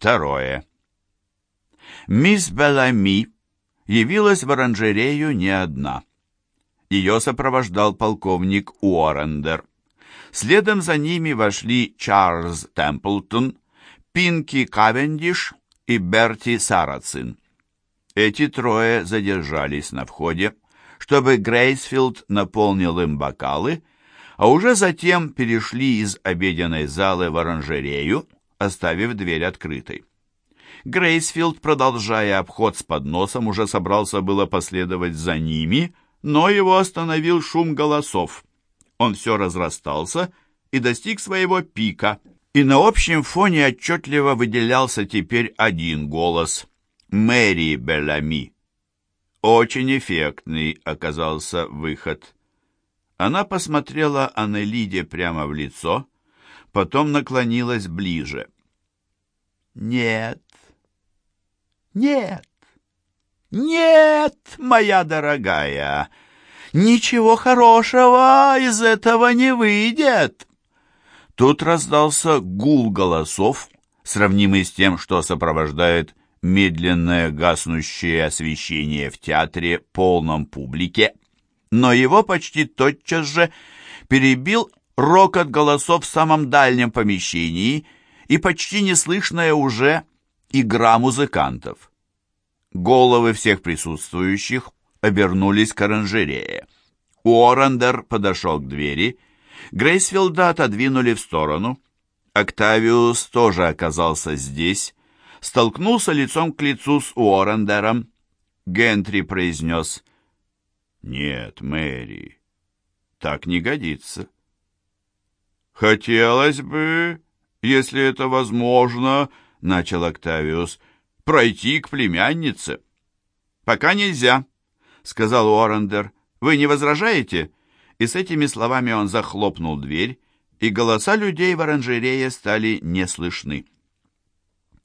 Второе. Мисс Белами явилась в оранжерею не одна. Ее сопровождал полковник Уоррендер. Следом за ними вошли Чарльз Темплтон, Пинки Кавендиш и Берти Сарацин. Эти трое задержались на входе, чтобы Грейсфилд наполнил им бокалы, а уже затем перешли из обеденной залы в оранжерею, оставив дверь открытой. Грейсфилд, продолжая обход с подносом, уже собрался было последовать за ними, но его остановил шум голосов. Он все разрастался и достиг своего пика, и на общем фоне отчетливо выделялся теперь один голос — Мэри Белами. Очень эффектный оказался выход. Она посмотрела Аннелиде прямо в лицо, потом наклонилась ближе. «Нет, нет, нет, моя дорогая, ничего хорошего из этого не выйдет!» Тут раздался гул голосов, сравнимый с тем, что сопровождает медленное гаснущее освещение в театре полном публике, но его почти тотчас же перебил рокот голосов в самом дальнем помещении и почти неслышная уже игра музыкантов. Головы всех присутствующих обернулись к оранжерее. Уоррендер подошел к двери, Грейсфилда отодвинули в сторону. Октавиус тоже оказался здесь, столкнулся лицом к лицу с Уоррендером. Гентри произнес «Нет, Мэри, так не годится». «Хотелось бы, если это возможно, — начал Октавиус, — пройти к племяннице». «Пока нельзя», — сказал Уоррендер. «Вы не возражаете?» И с этими словами он захлопнул дверь, и голоса людей в оранжерее стали не слышны.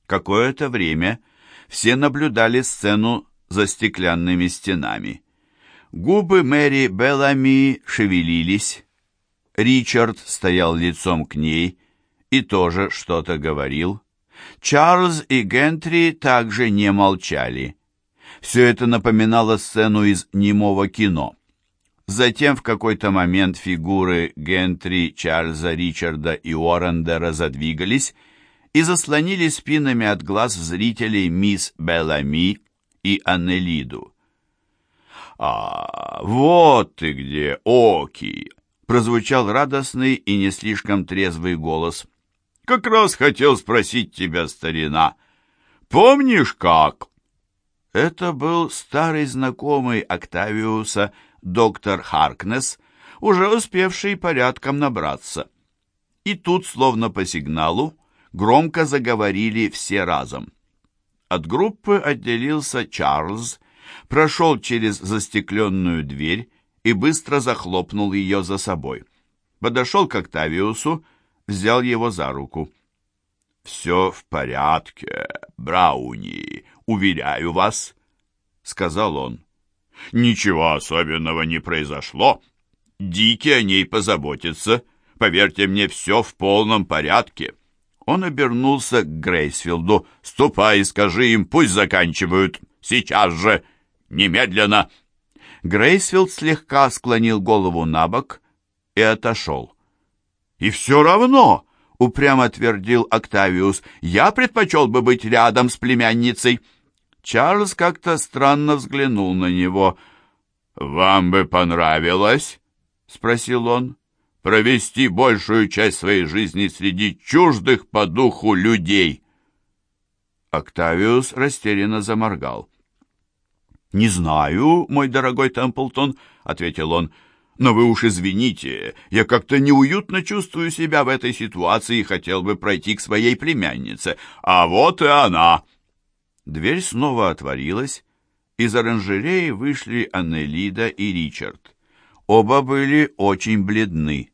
Какое-то время все наблюдали сцену за стеклянными стенами. Губы Мэри Беллами шевелились. Ричард стоял лицом к ней и тоже что-то говорил. Чарльз и Гентри также не молчали. Все это напоминало сцену из немого кино. Затем в какой-то момент фигуры Гентри, Чарльза, Ричарда и Уоррендера задвигались, и заслонили спинами от глаз зрителей мисс Белами и Аннелиду. «А, вот ты где, Оки!» — прозвучал радостный и не слишком трезвый голос. «Как раз хотел спросить тебя, старина. Помнишь, как?» Это был старый знакомый Октавиуса, доктор Харкнес, уже успевший порядком набраться. И тут, словно по сигналу, громко заговорили все разом. От группы отделился Чарльз, прошел через застекленную дверь и быстро захлопнул ее за собой. Подошел к Октавиусу, взял его за руку. «Все в порядке, Брауни, уверяю вас», — сказал он. «Ничего особенного не произошло. Дики о ней позаботится. Поверьте мне, все в полном порядке». Он обернулся к Грейсфилду. «Ступай и скажи им, пусть заканчивают. Сейчас же! Немедленно!» Грейсфилд слегка склонил голову на бок и отошел. «И все равно!» — упрямо твердил Октавиус. «Я предпочел бы быть рядом с племянницей». Чарльз как-то странно взглянул на него. «Вам бы понравилось?» — спросил он провести большую часть своей жизни среди чуждых по духу людей. Октавиус растерянно заморгал. «Не знаю, мой дорогой Темплтон», — ответил он, — «но вы уж извините, я как-то неуютно чувствую себя в этой ситуации и хотел бы пройти к своей племяннице. А вот и она!» Дверь снова отворилась, из оранжереи вышли Аннелида и Ричард. Оба были очень бледны.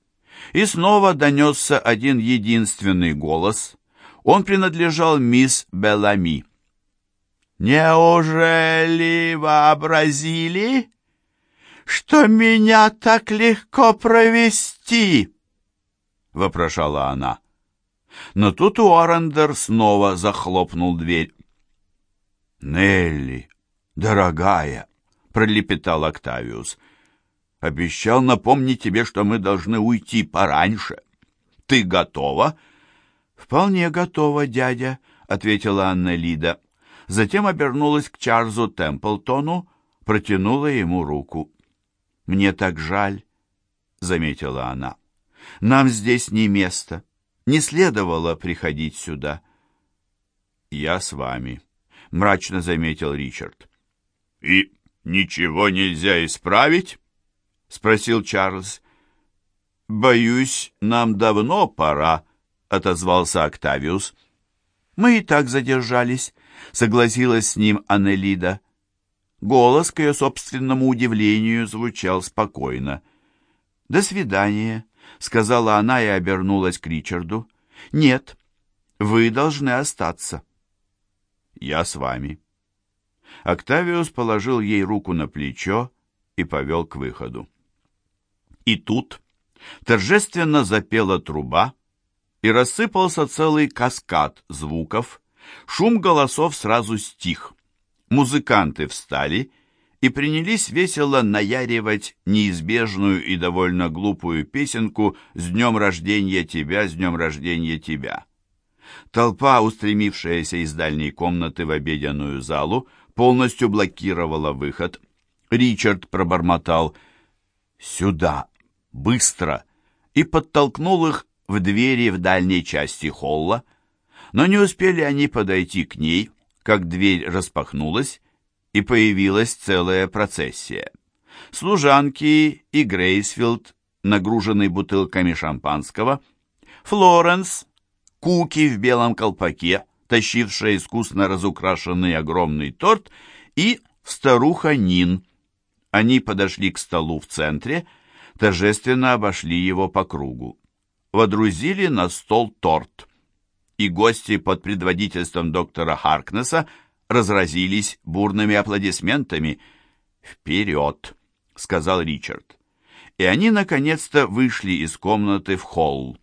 И снова донесся один единственный голос. Он принадлежал мисс Белами. «Неужели вообразили, что меня так легко провести?» — вопрошала она. Но тут Уоррендер снова захлопнул дверь. «Нелли, дорогая!» — пролепетал Октавиус. «Обещал напомнить тебе, что мы должны уйти пораньше. Ты готова?» «Вполне готова, дядя», — ответила Анна Лида. Затем обернулась к Чарльзу Темплтону, протянула ему руку. «Мне так жаль», — заметила она. «Нам здесь не место. Не следовало приходить сюда». «Я с вами», — мрачно заметил Ричард. «И ничего нельзя исправить?» — спросил Чарльз. «Боюсь, нам давно пора», — отозвался Октавиус. «Мы и так задержались», — согласилась с ним Аннелида. Голос, к ее собственному удивлению, звучал спокойно. «До свидания», — сказала она и обернулась к Ричарду. «Нет, вы должны остаться». «Я с вами». Октавиус положил ей руку на плечо и повел к выходу. И тут торжественно запела труба, и рассыпался целый каскад звуков. Шум голосов сразу стих. Музыканты встали и принялись весело наяривать неизбежную и довольно глупую песенку «С днем рождения тебя, с днем рождения тебя». Толпа, устремившаяся из дальней комнаты в обеденную залу, полностью блокировала выход. Ричард пробормотал «Сюда! Быстро!» и подтолкнул их в двери в дальней части холла. Но не успели они подойти к ней, как дверь распахнулась, и появилась целая процессия. Служанки и Грейсфилд, нагруженный бутылками шампанского, Флоренс, Куки в белом колпаке, тащившая искусно разукрашенный огромный торт, и старуха Нин. Они подошли к столу в центре, торжественно обошли его по кругу. Водрузили на стол торт. И гости под предводительством доктора Харкнесса разразились бурными аплодисментами. «Вперед!» — сказал Ричард. И они, наконец-то, вышли из комнаты в холл.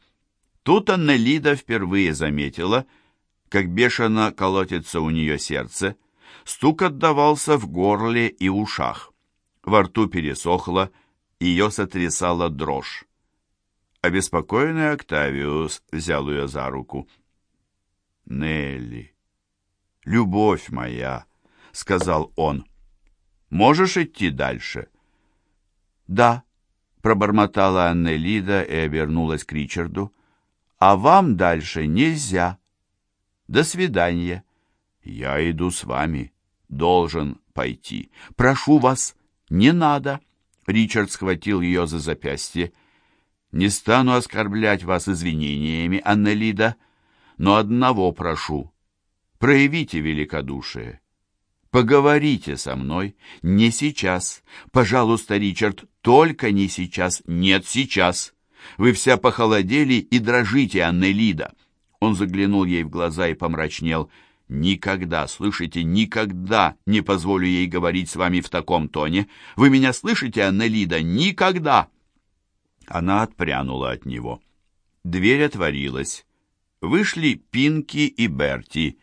Тут Аннелида впервые заметила — как бешено колотится у нее сердце, стук отдавался в горле и ушах. Во рту пересохло, ее сотрясала дрожь. Обеспокоенный Октавиус взял ее за руку. «Нелли, любовь моя», — сказал он, — «можешь идти дальше?» «Да», — пробормотала Аннелида и обернулась к Ричарду, — «а вам дальше нельзя». До свидания. Я иду с вами. Должен пойти. Прошу вас, не надо. Ричард схватил ее за запястье. Не стану оскорблять вас извинениями, Аннелида, но одного прошу. Проявите великодушие. Поговорите со мной. Не сейчас. Пожалуйста, Ричард, только не сейчас. Нет, сейчас. Вы вся похолодели и дрожите, Аннелида. Он заглянул ей в глаза и помрачнел. «Никогда, слышите, никогда не позволю ей говорить с вами в таком тоне. Вы меня слышите, Аннелида? Никогда!» Она отпрянула от него. Дверь отворилась. Вышли Пинки и Берти.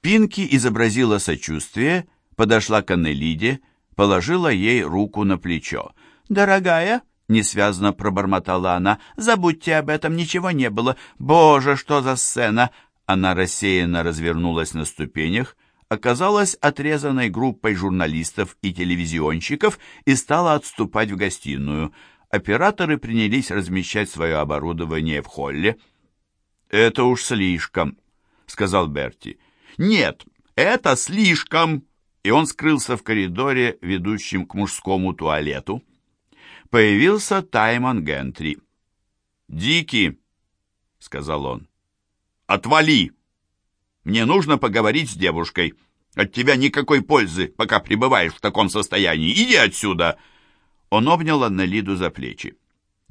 Пинки изобразила сочувствие, подошла к Аннелиде, положила ей руку на плечо. «Дорогая, Несвязно пробормотала она. «Забудьте об этом, ничего не было. Боже, что за сцена!» Она рассеянно развернулась на ступенях, оказалась отрезанной группой журналистов и телевизионщиков и стала отступать в гостиную. Операторы принялись размещать свое оборудование в холле. «Это уж слишком», — сказал Берти. «Нет, это слишком!» И он скрылся в коридоре, ведущем к мужскому туалету появился Таймон Гентри. «Дики», — сказал он, — «отвали! Мне нужно поговорить с девушкой. От тебя никакой пользы, пока пребываешь в таком состоянии. Иди отсюда!» Он обнял Аннелиду за плечи.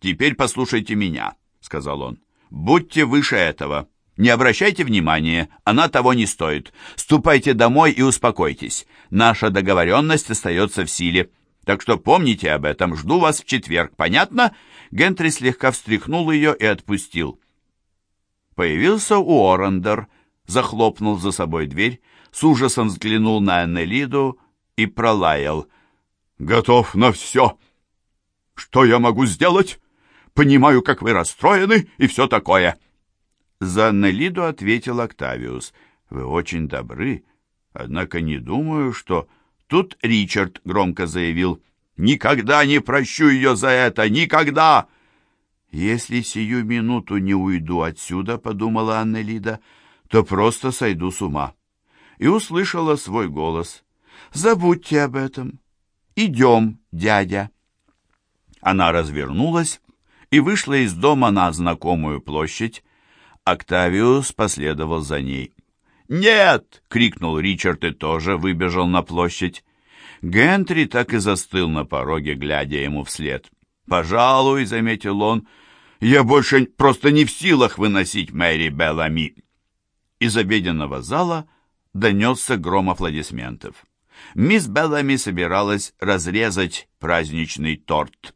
«Теперь послушайте меня», — сказал он. «Будьте выше этого. Не обращайте внимания, она того не стоит. Ступайте домой и успокойтесь. Наша договоренность остается в силе. Так что помните об этом, жду вас в четверг, понятно?» Гентри слегка встряхнул ее и отпустил. Появился Уоррендер, захлопнул за собой дверь, с ужасом взглянул на Эннелиду и пролаял. «Готов на все! Что я могу сделать? Понимаю, как вы расстроены и все такое!» За Нелиду ответил Октавиус. «Вы очень добры, однако не думаю, что...» Тут Ричард громко заявил. «Никогда не прощу ее за это! Никогда!» «Если сию минуту не уйду отсюда, — подумала Аннелида, — то просто сойду с ума». И услышала свой голос. «Забудьте об этом. Идем, дядя». Она развернулась и вышла из дома на знакомую площадь, Октавиус последовал за ней. «Нет!» — крикнул Ричард и тоже выбежал на площадь. Гентри так и застыл на пороге, глядя ему вслед. «Пожалуй», — заметил он, — «я больше просто не в силах выносить Мэри Беллами». Из обеденного зала донесся гром аплодисментов. Мисс Беллами собиралась разрезать праздничный торт.